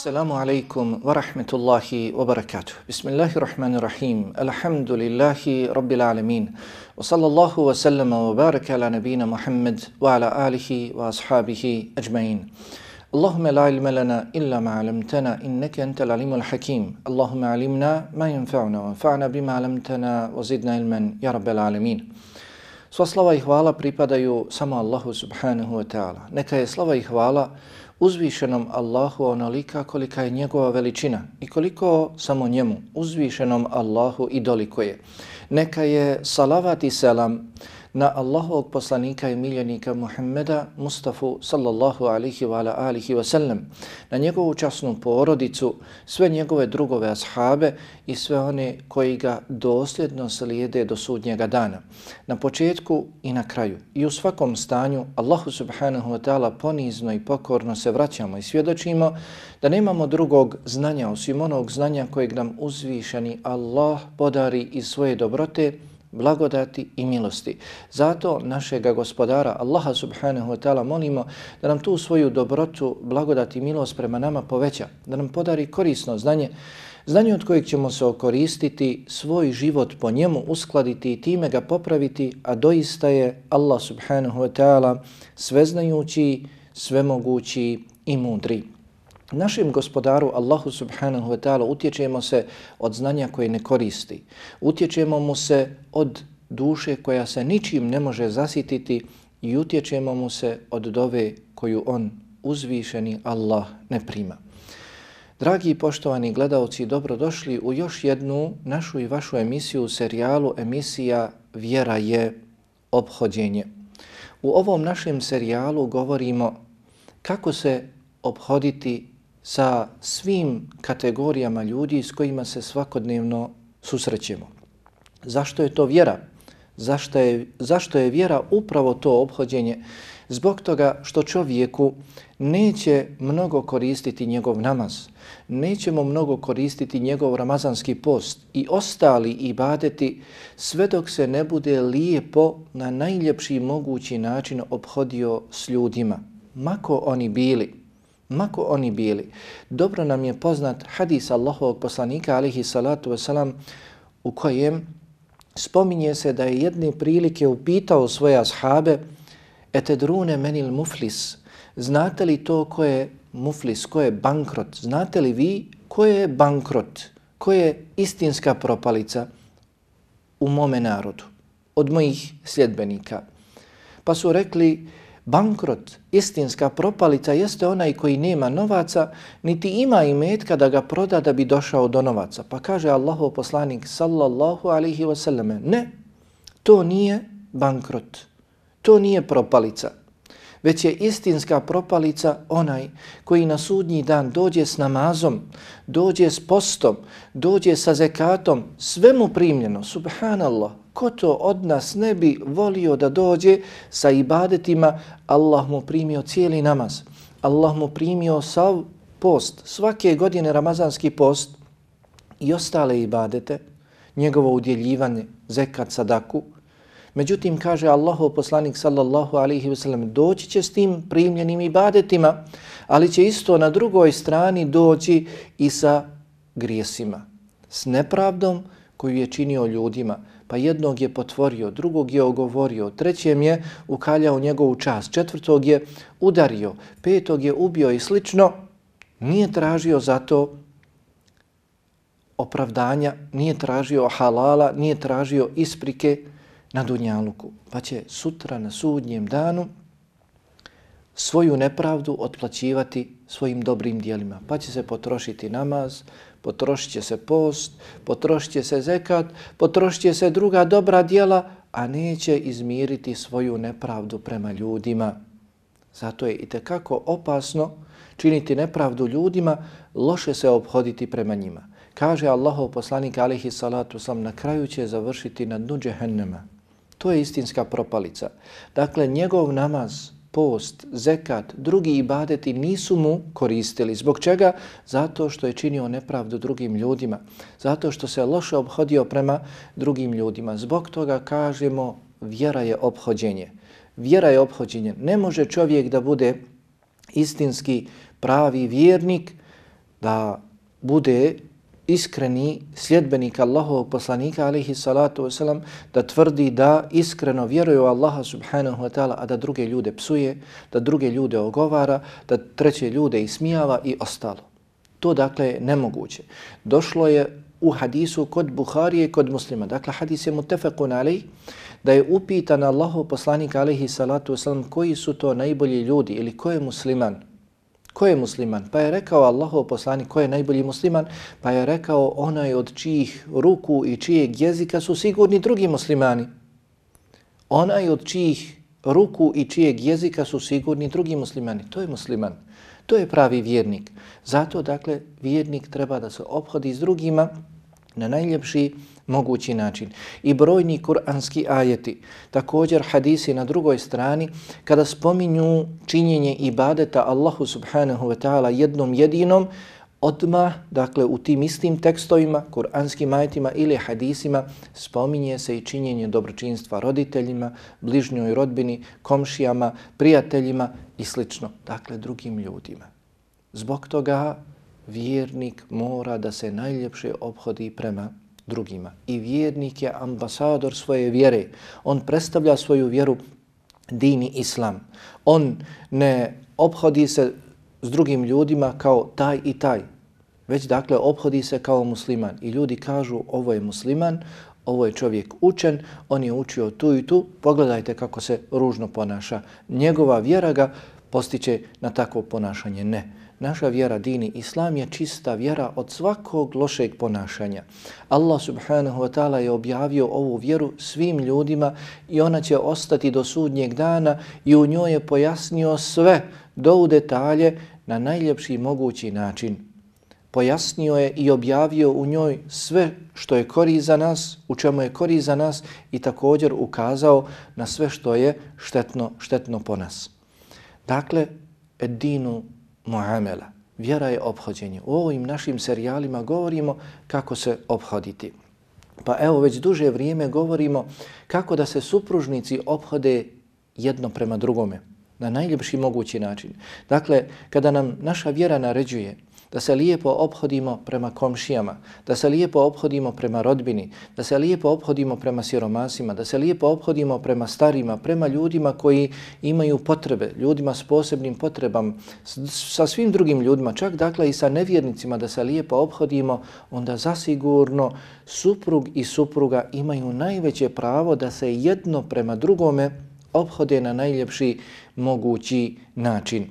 Assalamu alaikum wa rahmetullahi wa barakatuh. Bismillahirrahmanirrahim. Alhamdulillahi rabbil alamin. Wa sallallahu wa sallama wa baraka ala nabina Muhammad wa ala alihi wa ashabihi ajma'in. Allahumma la ilma lana illa ma alamtana innaka antal alimul hakim. Allahumma alimna ma yanfa'una wa anfa'na bima alamtana wa zidna ilman ya rabbil alamin. Sva slava i hvala pripadaju samo Allahu subhanahu wa ta'ala. Neka je slava i hvala uzvišenom Allahu onolika kolika je njegova veličina i koliko samo njemu uzvišenom Allahu i doliko je. Neka je salavat i selam na Allahovog poslanika i miljenika Muhammeda Mustafa sallallahu alihi wa ala alihi wa sallam, na njegovu časnu porodicu, sve njegove drugove ashabe i sve one koji ga dosljedno slijede do sudnjega dana. Na početku i na kraju i u svakom stanju Allahu subhanahu wa ta'ala ponizno i pokorno se vraćamo i svjedočimo da nemamo drugog znanja osim onog znanja kojeg nam uzvišeni Allah podari iz svoje dobrote blagodati i milosti. Zato našega gospodara Allaha subhanahu wa ta'ala molimo da nam tu svoju dobrotu, blagodati i milost prema nama poveća, da nam podari korisno znanje, znanje od kojeg ćemo se okoristiti, svoj život po njemu uskladiti i time ga popraviti, a doista je Allah subhanahu wa ta'ala sveznajući, svemogući i mudri. Našem gospodaru Allahu subhanahu wa ta'ala utječemo se od znanja koje ne koristi. Utječemo mu se od duše koja se ničim ne može zasititi i utječemo mu se od dove koju on uzvišeni Allah ne prima. Dragi i poštovani gledalci, dobrodošli u još jednu našu i vašu emisiju, serijalu emisija Vjera je obhođenje. U ovom našem serijalu govorimo kako se obhoditi sa svim kategorijama ljudi s kojima se svakodnevno susrećemo. Zašto je to vjera? Zašto je, zašto je vjera upravo to obhođenje? Zbog toga što čovjeku neće mnogo koristiti njegov namaz, neće mu mnogo koristiti njegov ramazanski post i ostali ibadeti sve dok se ne bude lijepo na najljepši mogući način obhodio s ljudima, mako oni bili mako oni bili. Dobro nam je poznat hadis Allahovog poslanika alihi salatu wasalam u kojem spominje se da je jedne prilike upitao svoje ashabe etedrune menil muflis. Znate li to ko je muflis, ko je bankrot? Znate li vi ko je bankrot? Ko je istinska propalica u mome narodu? Od mojih sljedbenika. Pa su rekli, bankrot, istinska propalica jeste onaj koji nema novaca, niti ima imetka da ga proda da bi došao do novaca. Pa kaže Allahov poslanik sallallahu alihi wasallam, ne, to nije bankrot, to nije propalica, već je istinska propalica onaj koji na sudnji dan dođe s namazom, dođe s postom, dođe sa zekatom, sve mu primljeno, subhanallah, ko to od nas ne bi volio da dođe sa ibadetima, Allah mu primio cijeli namaz. Allah mu primio sav post, svake godine ramazanski post i ostale ibadete, njegovo udjeljivanje, zekat, sadaku. Međutim, kaže Allahov poslanik sallallahu alaihi ve sellem, doći će s tim primljenim ibadetima, ali će isto na drugoj strani doći i sa grijesima, s nepravdom koju je činio ljudima, pa jednog je potvorio, drugog je ogovorio, trećem je ukaljao njegovu čast, četvrtog je udario, petog je ubio i slično, nije tražio zato opravdanja, nije tražio halala, nije tražio isprike na Dunjaluku. Pa će sutra na sudnjem danu svoju nepravdu otplaćivati svojim dobrim dijelima. Pa će se potrošiti namaz, potrošit će se post, potrošit će se zekat, potrošit će se druga dobra dijela, a neće izmiriti svoju nepravdu prema ljudima. Zato je i tekako opasno činiti nepravdu ljudima, loše se obhoditi prema njima. Kaže Allahov poslanik alihi salatu sam, na kraju će završiti na dnu džehennema. To je istinska propalica. Dakle, njegov namaz, post, zekat, drugi ibadeti nisu mu koristili. Zbog čega? Zato što je činio nepravdu drugim ljudima. Zato što se loše obhodio prema drugim ljudima. Zbog toga kažemo vjera je obhođenje. Vjera je obhođenje. Ne može čovjek da bude istinski pravi vjernik da bude iskreni sljedbenik Allahovog poslanika alaihi salatu wasalam da tvrdi da iskreno vjeruje u Allaha subhanahu wa ta'ala a da druge ljude psuje, da druge ljude ogovara, da treće ljude ismijava i ostalo. To dakle je nemoguće. Došlo je u hadisu kod Buharije i kod muslima. Dakle, hadis je mutefekun alaih da je upitan Allahov poslanik alaihi salatu wasalam koji su to najbolji ljudi ili ko je musliman Ko je musliman? Pa je rekao Allahov poslanik, ko je najbolji musliman? Pa je rekao onaj od čijih ruku i čijeg jezika su sigurni drugi muslimani. Onaj od čijih ruku i čijeg jezika su sigurni drugi muslimani. To je musliman. To je pravi vjernik. Zato, dakle, vjernik treba da se obhodi s drugima na najljepši mogući način. I brojni kuranski ajeti, također hadisi na drugoj strani, kada spominju činjenje ibadeta Allahu subhanahu wa ta'ala jednom jedinom, odma dakle u tim istim tekstovima, kuranskim ajetima ili hadisima, spominje se i činjenje dobročinstva roditeljima, bližnjoj rodbini, komšijama, prijateljima i slično, dakle drugim ljudima. Zbog toga vjernik mora da se najljepše obhodi prema drugima. I vjernik je ambasador svoje vjere. On predstavlja svoju vjeru dini islam. On ne obhodi se s drugim ljudima kao taj i taj, već dakle obhodi se kao musliman. I ljudi kažu ovo je musliman, ovo je čovjek učen, on je učio tu i tu, pogledajte kako se ružno ponaša. Njegova vjera ga postiće na takvo ponašanje. Ne naša vjera, dini, islam je čista vjera od svakog lošeg ponašanja. Allah subhanahu wa ta'ala je objavio ovu vjeru svim ljudima i ona će ostati do sudnjeg dana i u njoj je pojasnio sve do u detalje na najljepši mogući način. Pojasnio je i objavio u njoj sve što je kori za nas, u čemu je kori za nas i također ukazao na sve što je štetno, štetno po nas. Dakle, edinu muamela. Vjera je obhođenje. U ovim našim serijalima govorimo kako se obhoditi. Pa evo već duže vrijeme govorimo kako da se supružnici obhode jedno prema drugome na najljepši mogući način. Dakle, kada nam naša vjera naređuje da se lijepo obhodimo prema komšijama, da se lijepo obhodimo prema rodbini, da se lijepo obhodimo prema siromasima, da se lijepo obhodimo prema starima, prema ljudima koji imaju potrebe, ljudima s posebnim potrebama, sa svim drugim ljudima, čak dakle i sa nevjernicima da se lijepo obhodimo, onda zasigurno suprug i supruga imaju najveće pravo da se jedno prema drugome obhode na najljepši mogući način.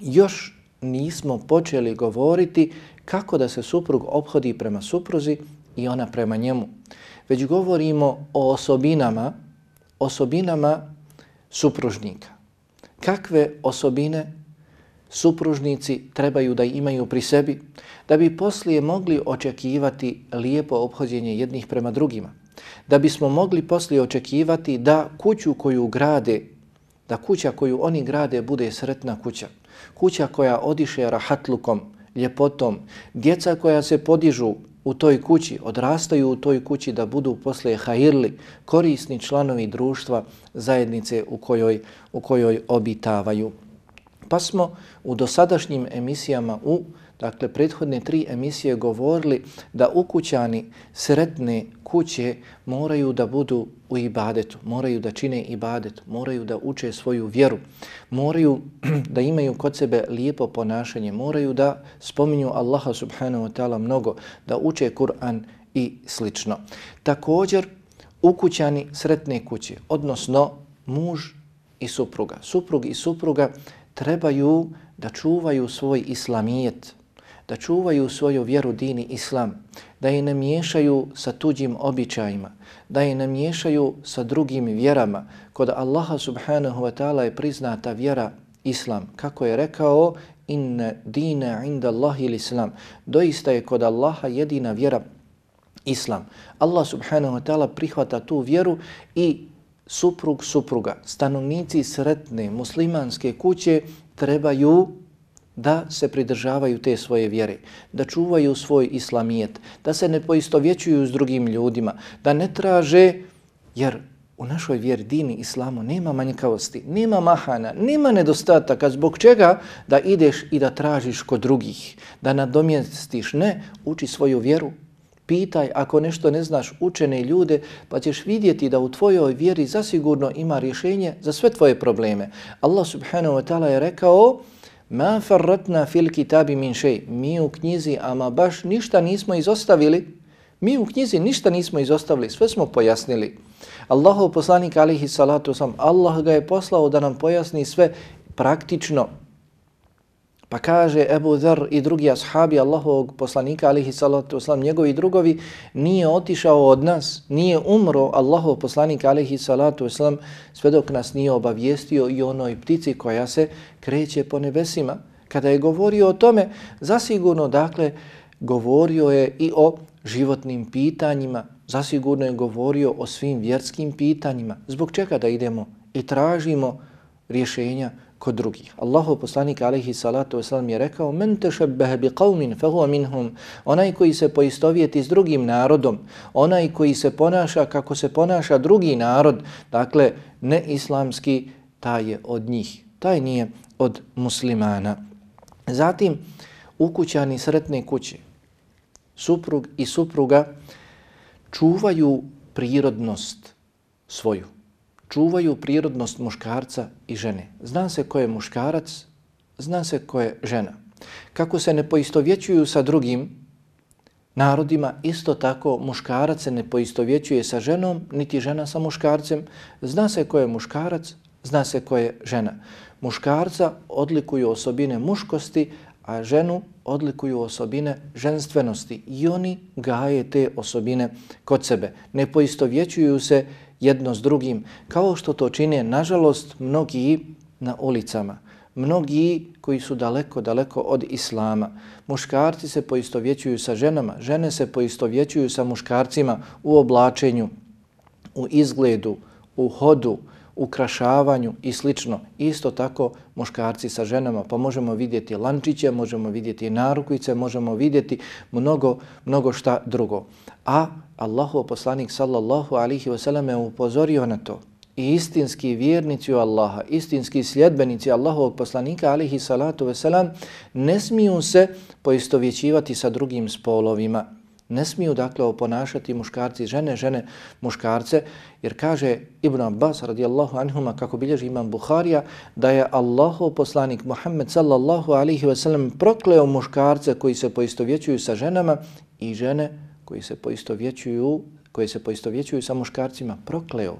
Još nismo počeli govoriti kako da se suprug obhodi prema supruzi i ona prema njemu. Već govorimo o osobinama, osobinama supružnika. Kakve osobine supružnici trebaju da imaju pri sebi da bi poslije mogli očekivati lijepo obhođenje jednih prema drugima. Da bismo mogli poslije očekivati da kuću koju grade, da kuća koju oni grade bude sretna kuća kuća koja odiše rahatlukom, ljepotom, djeca koja se podižu u toj kući, odrastaju u toj kući da budu posle hajirli, korisni članovi društva, zajednice u kojoj, u kojoj obitavaju. Pa smo u dosadašnjim emisijama u dakle, prethodne tri emisije govorili da ukućani sretne kuće moraju da budu u ibadetu, moraju da čine ibadet, moraju da uče svoju vjeru, moraju da imaju kod sebe lijepo ponašanje, moraju da spominju Allaha subhanahu wa ta'ala mnogo, da uče Kur'an i slično. Također, ukućani sretne kuće, odnosno muž i supruga. Suprug i supruga trebaju da čuvaju svoj islamijet, da čuvaju svoju vjeru dini islam, da je ne miješaju sa tuđim običajima, da je ne miješaju sa drugim vjerama. Kod Allaha subhanahu wa ta'ala je priznata vjera islam. Kako je rekao, inna dina inda Allahi islam. Doista je kod Allaha jedina vjera islam. Allah subhanahu wa ta'ala prihvata tu vjeru i suprug supruga, stanovnici sretne muslimanske kuće trebaju da se pridržavaju te svoje vjere, da čuvaju svoj islamijet, da se ne poistovjećuju s drugim ljudima, da ne traže, jer u našoj vjeri dini islamu nema manjkavosti, nema mahana, nema nedostataka zbog čega da ideš i da tražiš kod drugih, da nadomjestiš. Ne, uči svoju vjeru, pitaj ako nešto ne znaš učene ljude pa ćeš vidjeti da u tvojoj vjeri zasigurno ima rješenje za sve tvoje probleme. Allah subhanahu wa ta'ala je rekao Ma farratna fil kitabi min šej. Mi u knjizi ama baš ništa nismo izostavili. Mi u knjizi ništa nismo izostavili, sve smo pojasnili. Allahov poslanik alihi salatu sam, Allah ga je poslao da nam pojasni sve praktično. Pa kaže Ebu Dhr i drugi ashabi Allahovog poslanika alihi salatu sam, njegovi drugovi, nije otišao od nas, nije umro Allahov poslanik alihi salatu sam, sve dok nas nije obavijestio i onoj ptici koja se kreće po nebesima. Kada je govorio o tome, zasigurno, dakle, govorio je i o životnim pitanjima, zasigurno je govorio o svim vjerskim pitanjima. Zbog čega da idemo i tražimo rješenja kod drugih? Allahu poslanik alaihi salatu wasalam je rekao Men tešebbehe bi qavmin fehu minhum Onaj koji se poistovjeti s drugim narodom, onaj koji se ponaša kako se ponaša drugi narod, dakle ne islamski, taj je od njih. Taj nije od muslimana. Zatim, ukućani sretne kuće, suprug i supruga, čuvaju prirodnost svoju. Čuvaju prirodnost muškarca i žene. Zna se ko je muškarac, zna se ko je žena. Kako se ne poistovjećuju sa drugim narodima, isto tako muškarac se ne poistovjećuje sa ženom, niti žena sa muškarcem. Zna se ko je muškarac, zna se ko je žena. Muškarca odlikuju osobine muškosti, a ženu odlikuju osobine ženstvenosti i oni gaje te osobine kod sebe. Ne poistovjećuju se jedno s drugim kao što to čine, nažalost, mnogi na ulicama. Mnogi koji su daleko, daleko od islama. Muškarci se poistovjećuju sa ženama, žene se poistovjećuju sa muškarcima u oblačenju, u izgledu, u hodu, ukrašavanju i slično. Isto tako muškarci sa ženama, pa možemo vidjeti lančiće, možemo vidjeti narukvice, možemo vidjeti mnogo, mnogo šta drugo. A Allahu poslanik sallallahu alihi wasallam je upozorio na to. I istinski vjernici u Allaha, istinski sljedbenici Allahovog poslanika alihi salatu wasalam ne smiju se poistovjećivati sa drugim spolovima Ne smiju dakle oponašati muškarci žene, žene muškarce, jer kaže Ibn Abbas radijallahu anhuma kako bilježi imam Buharija, da je Allahov poslanik Muhammed sallallahu alihi wasallam prokleo muškarce koji se poistovjećuju sa ženama i žene koji se poistovjećuju, koji se poistovjećuju sa muškarcima, prokleo.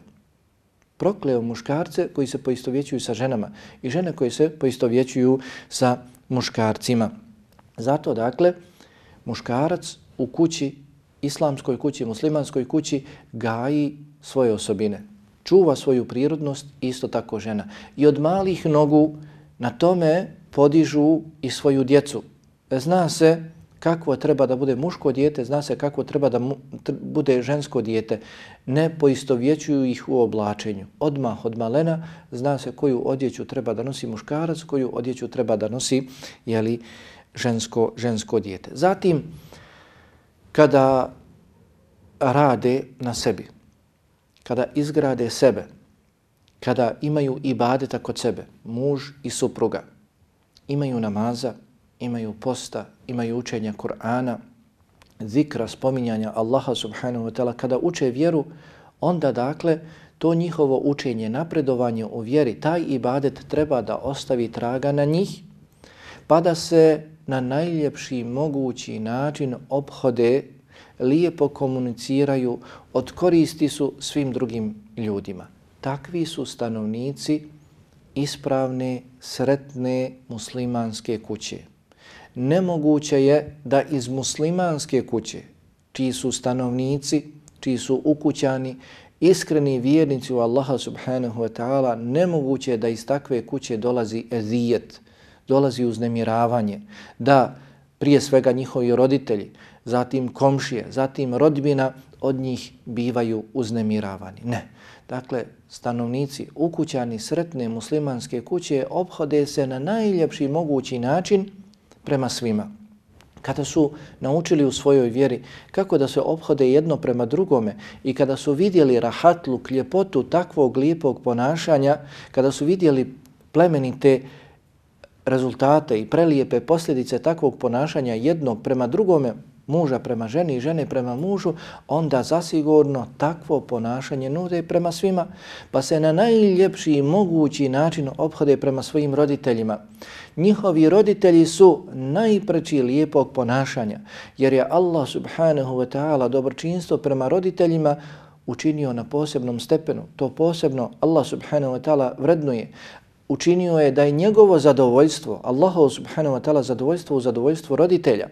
Prokleo muškarce koji se poistovjećuju sa ženama i žene koji se poistovjećuju sa muškarcima. Zato dakle, muškarac u kući, islamskoj kući, muslimanskoj kući, gaji svoje osobine. Čuva svoju prirodnost, isto tako žena. I od malih nogu na tome podižu i svoju djecu. E, zna se kako treba da bude muško dijete, zna se kako treba da mu, bude žensko dijete. Ne poistovjećuju ih u oblačenju. Odmah od malena zna se koju odjeću treba da nosi muškarac, koju odjeću treba da nosi jeli, žensko, žensko dijete. Zatim, kada rade na sebi, kada izgrade sebe, kada imaju ibadeta kod sebe, muž i supruga, imaju namaza, imaju posta, imaju učenja Kur'ana, zikra, spominjanja Allaha subhanahu wa ta'ala, kada uče vjeru, onda dakle to njihovo učenje, napredovanje u vjeri, taj ibadet treba da ostavi traga na njih, pa da se na najljepši mogući način obhode, lijepo komuniciraju, od koristi su svim drugim ljudima. Takvi su stanovnici ispravne, sretne muslimanske kuće. Nemoguće je da iz muslimanske kuće, čiji su stanovnici, čiji su ukućani, iskreni vjernici u Allaha subhanahu wa ta'ala, nemoguće je da iz takve kuće dolazi ezijet, dolazi uznemiravanje, da prije svega njihovi roditelji, zatim komšije, zatim rodbina od njih bivaju uznemiravani. Ne. Dakle, stanovnici ukućani sretne muslimanske kuće obhode se na najljepši mogući način prema svima. kada su naučili u svojoj vjeri kako da se obhode jedno prema drugome i kada su vidjeli rahatluk, ljepotu takvog lijepog ponašanja, kada su vidjeli plemenite rezultate i prelijepe posljedice takvog ponašanja jednog prema drugome, muža prema ženi i žene prema mužu, onda zasigurno takvo ponašanje nude prema svima, pa se na najljepši i mogući način obhode prema svojim roditeljima. Njihovi roditelji su najpreći lijepog ponašanja, jer je Allah subhanahu wa ta'ala dobročinstvo prema roditeljima učinio na posebnom stepenu. To posebno Allah subhanahu wa ta'ala vrednuje. Učinio je da je njegovo zadovoljstvo, Allahov subhanahu wa ta'ala zadovoljstvo u zadovoljstvu roditelja.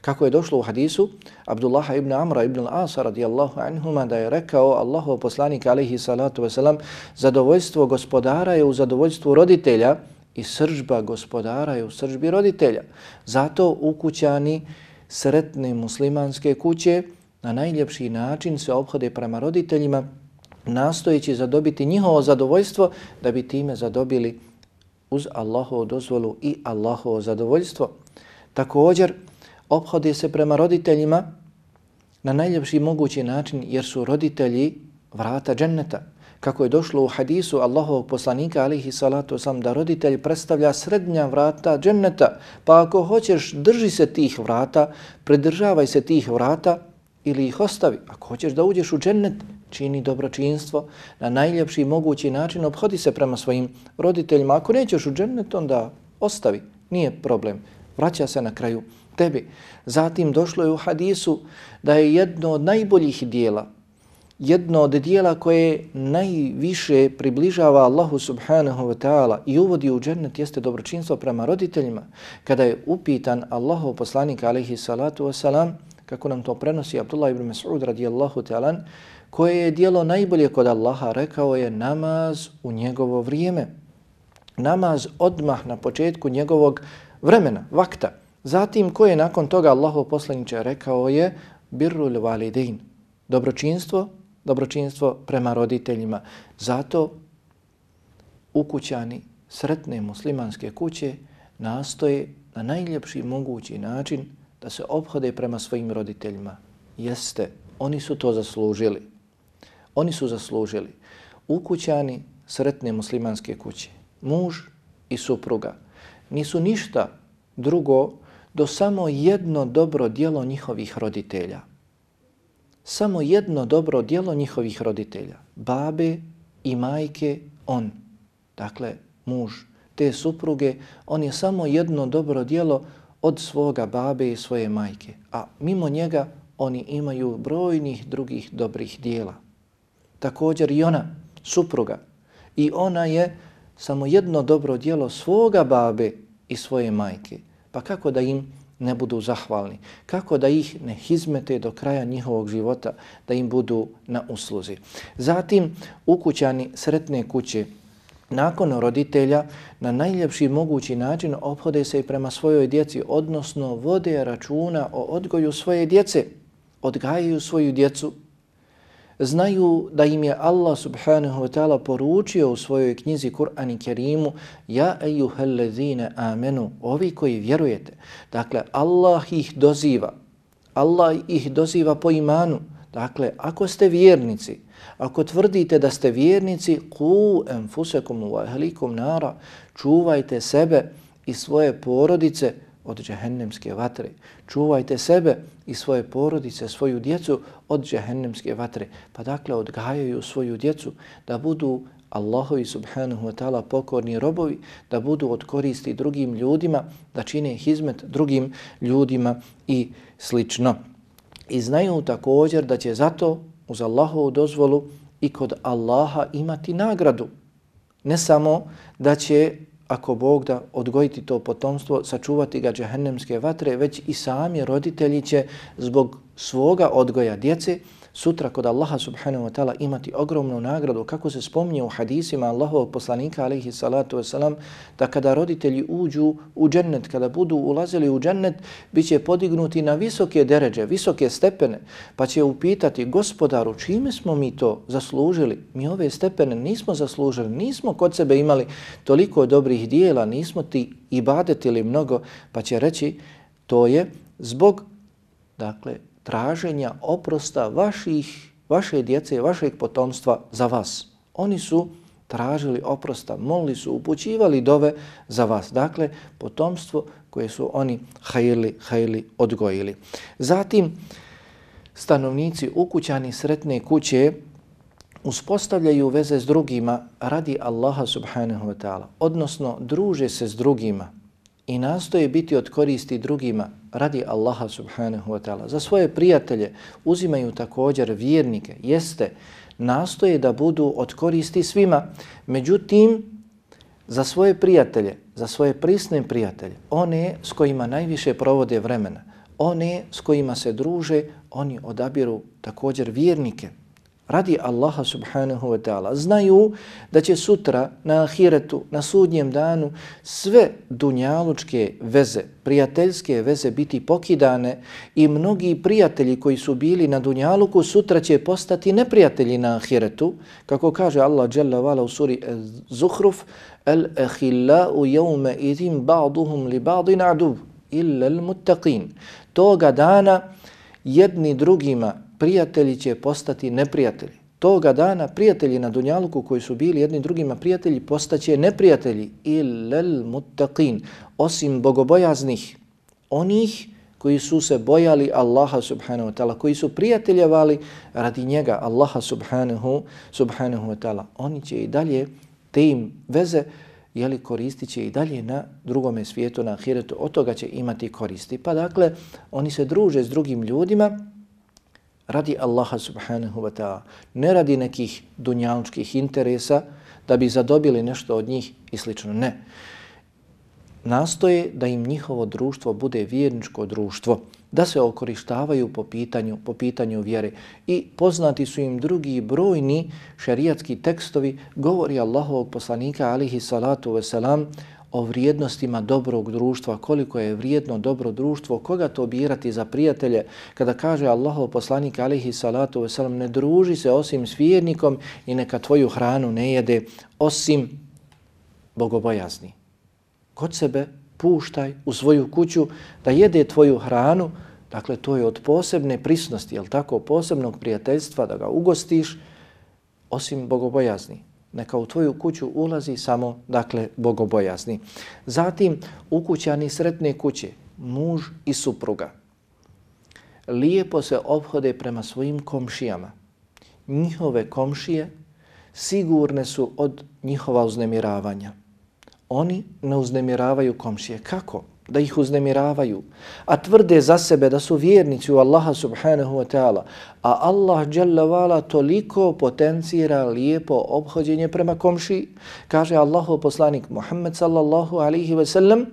Kako je došlo u hadisu Abdullaha ibn Amra ibn al-Asa radijallahu anhuma da je rekao Allahov poslanik alaihi salatu wasalam zadovoljstvo gospodara je u zadovoljstvu roditelja i sržba gospodara je u sržbi roditelja. Zato ukućani sretne muslimanske kuće na najljepši način se obhode prema roditeljima nastojeći zadobiti njihovo zadovoljstvo da bi time zadobili uz Allahovu dozvolu i Allahovo zadovoljstvo. Također, obhode se prema roditeljima na najljepši mogući način jer su roditelji vrata dženneta. Kako je došlo u hadisu Allahovog poslanika alihi salatu sam da roditelj predstavlja srednja vrata dženneta. Pa ako hoćeš drži se tih vrata, pridržavaj se tih vrata ili ih ostavi. Ako hoćeš da uđeš u džennet, čini dobročinstvo na najljepši mogući način, obhodi se prema svojim roditeljima. Ako nećeš u džennet, onda ostavi. Nije problem. Vraća se na kraju tebi. Zatim došlo je u hadisu da je jedno od najboljih dijela, jedno od dijela koje najviše približava Allahu subhanahu wa ta'ala i uvodi u džennet jeste dobročinstvo prema roditeljima. Kada je upitan Allahu poslanika alaihi salatu wasalam, kako nam to prenosi Abdullah ibn Mas'ud radijallahu ta'ala, koje je dijelo najbolje kod Allaha, rekao je namaz u njegovo vrijeme. Namaz odmah na početku njegovog vremena, vakta. Zatim, ko je nakon toga Allahov poslaniče rekao je birrul validein, dobročinstvo, dobročinstvo prema roditeljima. Zato ukućani sretne muslimanske kuće nastoje na najljepši mogući način da se obhode prema svojim roditeljima. Jeste, oni su to zaslužili. Oni su zaslužili. Ukućani sretne muslimanske kuće, muž i supruga, nisu ništa drugo do samo jedno dobro dijelo njihovih roditelja. Samo jedno dobro dijelo njihovih roditelja. Babe i majke, on. Dakle, muž te supruge, on je samo jedno dobro dijelo od svoga babe i svoje majke. A mimo njega oni imaju brojnih drugih dobrih dijela. Također i ona, supruga. I ona je samo jedno dobro dijelo svoga babe i svoje majke. Pa kako da im ne budu zahvalni? Kako da ih ne hizmete do kraja njihovog života, da im budu na usluzi? Zatim, ukućani sretne kuće, nakon roditelja, na najljepši mogući način obhode se i prema svojoj djeci, odnosno vode računa o odgoju svoje djece, odgajaju svoju djecu, znaju da im je Allah subhanahu wa ta'ala poručio u svojoj knjizi Kur'an i Kerimu Ja ejuhellezine amenu, ovi koji vjerujete. Dakle, Allah ih doziva. Allah ih doziva po imanu. Dakle, ako ste vjernici, ako tvrdite da ste vjernici, ku enfusekum wa ahlikum nara, čuvajte sebe i svoje porodice od džehennemske vatre. Čuvajte sebe i svoje porodice, svoju djecu od džehennemske vatre. Pa dakle, odgajaju svoju djecu da budu Allahovi subhanahu wa ta'ala pokorni robovi, da budu od koristi drugim ljudima, da čine hizmet drugim ljudima i slično. I znaju također da će zato uz Allahovu dozvolu i kod Allaha imati nagradu. Ne samo da će ako Bog da odgojiti to potomstvo, sačuvati ga džehennemske vatre, već i sami roditelji će zbog svoga odgoja djece sutra kod Allaha subhanahu wa ta'ala imati ogromnu nagradu, kako se spominje u hadisima Allahovog poslanika alaihi salatu wasalam, da kada roditelji uđu u džennet, kada budu ulazili u džennet, bit će podignuti na visoke deređe, visoke stepene, pa će upitati gospodaru čime smo mi to zaslužili? Mi ove stepene nismo zaslužili, nismo kod sebe imali toliko dobrih dijela, nismo ti ibadetili mnogo, pa će reći to je zbog dakle traženja oprosta vaših vaše djece, vašeg potomstva za vas. Oni su tražili oprosta, molili su, upućivali dove za vas. Dakle, potomstvo koje su oni hajili, hajili, odgojili. Zatim, stanovnici ukućani sretne kuće uspostavljaju veze s drugima radi Allaha subhanahu wa ta'ala, odnosno druže se s drugima i nastoje biti od koristi drugima radi Allaha subhanahu wa ta'ala. Za svoje prijatelje uzimaju također vjernike, jeste, nastoje da budu od koristi svima, međutim, za svoje prijatelje, za svoje prisne prijatelje, one s kojima najviše provode vremena, one s kojima se druže, oni odabiru također vjernike, radi Allaha subhanahu wa ta'ala. Znaju da će sutra na ahiretu, na sudnjem danu, sve dunjalučke veze, prijateljske veze biti pokidane i mnogi prijatelji koji su bili na dunjaluku sutra će postati neprijatelji na ahiretu. Kako kaže Allah Jalla vala u suri Zuhruf, Al-ahillau jevme idim ba'duhum li ba'din adu illa al-muttaqin. Toga dana jedni drugima prijatelji će postati neprijatelji. Toga dana prijatelji na Dunjaluku koji su bili jedni drugima prijatelji postaće neprijatelji illel muttaqin, osim bogobojaznih, onih koji su se bojali Allaha subhanahu wa ta'ala, koji su prijateljevali radi njega Allaha subhanahu, subhanahu wa ta'ala. Oni će i dalje te im veze jeli, koristit će i dalje na drugome svijetu, na ahiretu, od toga će imati koristi. Pa dakle, oni se druže s drugim ljudima, radi Allaha subhanahu wa ta'ala, ne radi nekih dunjalučkih interesa da bi zadobili nešto od njih i slično. Ne. Nastoje da im njihovo društvo bude vjerničko društvo, da se okorištavaju po pitanju, po pitanju vjere. I poznati su im drugi brojni šerijatski tekstovi, govori Allahovog poslanika alihi salatu veselam o vrijednostima dobrog društva, koliko je vrijedno dobro društvo, koga to birati za prijatelje. Kada kaže Allahov poslanik alihi salatu wasalam, ne druži se osim s vjernikom i neka tvoju hranu ne jede osim bogobojazni. Kod sebe puštaj u svoju kuću da jede tvoju hranu, dakle to je od posebne prisnosti, jel tako, posebnog prijateljstva da ga ugostiš osim bogobojazni neka u tvoju kuću ulazi samo, dakle, bogobojazni. Zatim, ukućani sretne kuće, muž i supruga, lijepo se obhode prema svojim komšijama. Njihove komšije sigurne su od njihova uznemiravanja. Oni ne uznemiravaju komšije. Kako? Da ih uznemiravaju, a tvrde za sebe da su vjernici u Allaha subhanahu wa ta'ala, a Allah jalla toliko potencira lijepo obhođenje prema komši, kaže Allahu poslanik Muhammed sallallahu alaihi ve sellem,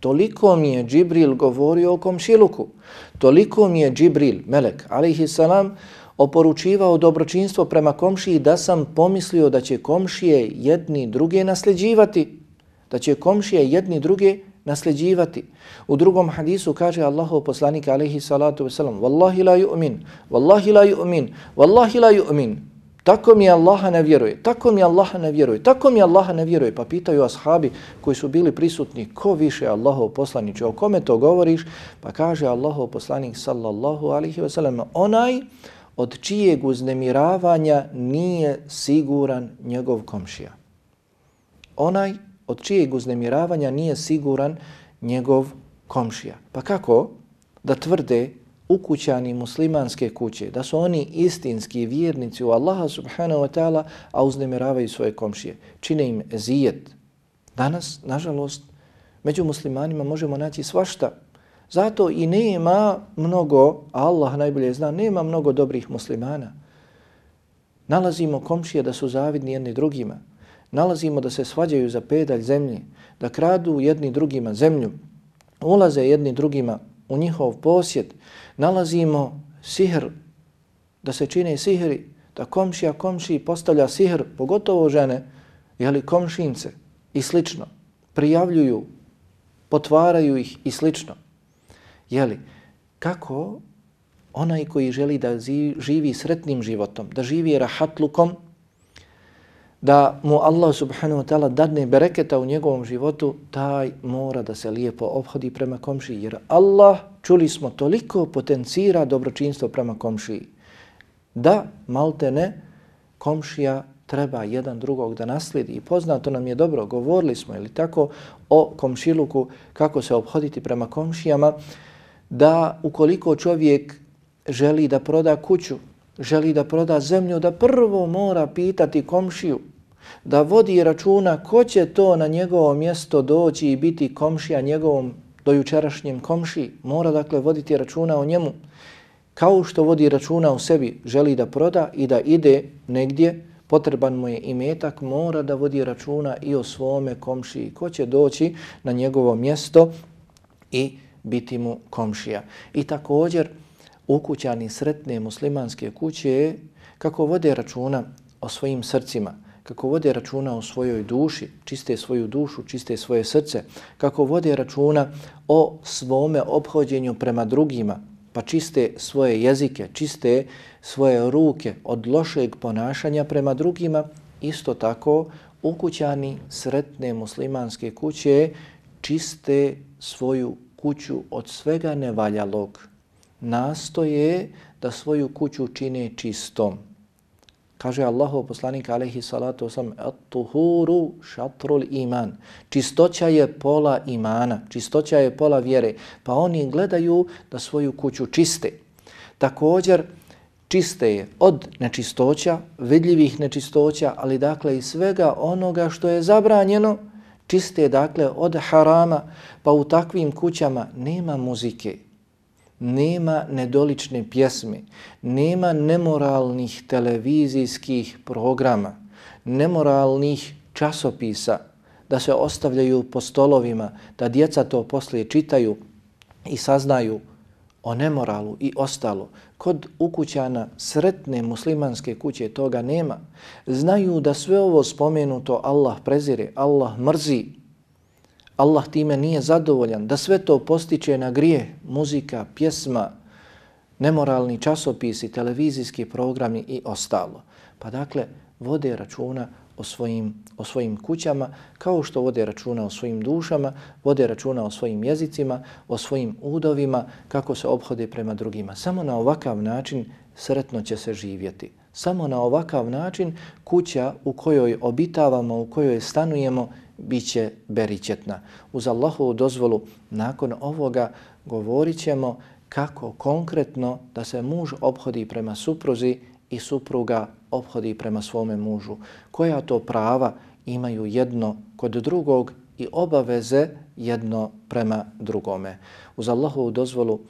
toliko mi je Džibril govorio o komšiluku, toliko mi je Džibril, melek, alaihi salam, oporučivao dobročinstvo prema komšiji da sam pomislio da će komšije jedni druge nasljeđivati, da će komšije jedni druge nasljeđivati. U drugom hadisu kaže Allahov poslanik alaihi salatu wasalam Wallahi la yu'min, Wallahi la yu'min, Wallahi la yu'min. Tako mi Allaha ne vjeruje, tako mi Allaha ne vjeruje, tako mi Allaha ne vjeruje. Pa pitaju ashabi koji su bili prisutni, ko više Allahov poslanić, o kome to govoriš? Pa kaže Allahov poslanik sallallahu alaihi wasalam, onaj od čijeg uznemiravanja nije siguran njegov komšija. Onaj od čijeg uznemiravanja nije siguran njegov komšija. Pa kako da tvrde ukućani muslimanske kuće, da su oni istinski vjernici u Allaha subhanahu wa ta'ala, a uznemiravaju svoje komšije. Čine im zijet. Danas, nažalost, među muslimanima možemo naći svašta. Zato i nema mnogo, Allah najbolje zna, nema mnogo dobrih muslimana. Nalazimo komšije da su zavidni jedni drugima nalazimo da se svađaju za pedalj zemlje, da kradu jedni drugima zemlju, ulaze jedni drugima u njihov posjed, nalazimo sihr, da se čine sihri, da komšija komšiji postavlja sihr, pogotovo žene, jeli komšince i slično, prijavljuju, potvaraju ih i slično. Jeli, kako onaj koji želi da živi sretnim životom, da živi rahatlukom, da mu Allah subhanahu wa ta'ala dadne bereketa u njegovom životu, taj mora da se lijepo obhodi prema komši, jer Allah, čuli smo, toliko potencira dobročinstvo prema komši, da malte ne komšija treba jedan drugog da nasledi. I poznato nam je dobro, govorili smo ili tako o komšiluku, kako se obhoditi prema komšijama, da ukoliko čovjek želi da proda kuću, želi da proda zemlju, da prvo mora pitati komšiju, da vodi računa ko će to na njegovo mjesto doći i biti komšija njegovom dojučerašnjem komši. Mora dakle voditi računa o njemu. Kao što vodi računa o sebi, želi da proda i da ide negdje, potreban mu je imetak, mora da vodi računa i o svome komšiji. Ko će doći na njegovo mjesto i biti mu komšija. I također, ukućani sretne muslimanske kuće kako vode računa o svojim srcima, kako vode računa o svojoj duši, čiste svoju dušu, čiste svoje srce, kako vode računa o svome obhođenju prema drugima, pa čiste svoje jezike, čiste svoje ruke od lošeg ponašanja prema drugima, isto tako ukućani sretne muslimanske kuće čiste svoju kuću od svega nevaljalog, nastoje da svoju kuću čine čistom. Kaže Allahov poslanik alejhi salatu vesselam at-tuhuru shatrul iman. Čistoća je pola imana, čistoća je pola vjere. Pa oni gledaju da svoju kuću čiste. Također čiste je od nečistoća, vidljivih nečistoća, ali dakle i svega onoga što je zabranjeno, čiste dakle od harama, pa u takvim kućama nema muzike, nema nedolične pjesme, nema nemoralnih televizijskih programa, nemoralnih časopisa da se ostavljaju po stolovima, da djeca to poslije čitaju i saznaju o nemoralu i ostalo. Kod ukućana sretne muslimanske kuće toga nema. Znaju da sve ovo spomenuto Allah prezire, Allah mrzi, Allah time nije zadovoljan, da sve to postiče na grije, muzika, pjesma, nemoralni časopisi, televizijski programi i ostalo. Pa dakle, vode računa o svojim, o svojim kućama, kao što vode računa o svojim dušama, vode računa o svojim jezicima, o svojim udovima, kako se obhode prema drugima. Samo na ovakav način sretno će se živjeti. Samo na ovakav način kuća u kojoj obitavamo, u kojoj stanujemo, bit će beričetna. Uz Allahovu dozvolu nakon ovoga govorit ćemo kako konkretno da se muž obhodi prema supruzi i supruga obhodi prema svome mužu. Koja to prava imaju jedno kod drugog i obaveze jedno prema drugome. Uz Allahovu dozvolu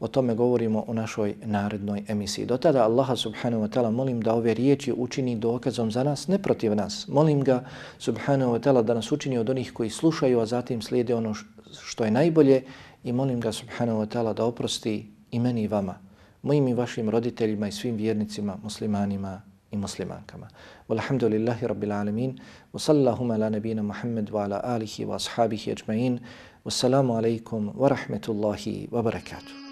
O tome govorimo u našoj narednoj emisiji. Do tada Allaha subhanahu wa ta'ala molim da ove riječi učini dokazom za nas, ne protiv nas. Molim ga subhanahu wa ta'ala da nas učini od onih koji slušaju, a zatim slijede ono što je najbolje i molim ga subhanahu wa ta'ala da oprosti i meni i vama, mojim i vašim roditeljima i svim vjernicima, muslimanima i muslimankama. Walhamdulillahi rabbil alamin. Wa sallahuma ala nabina Muhammed wa ala alihi wa ashabihi ajma'in. Wassalamu alaikum wa rahmetullahi wa barakatuh.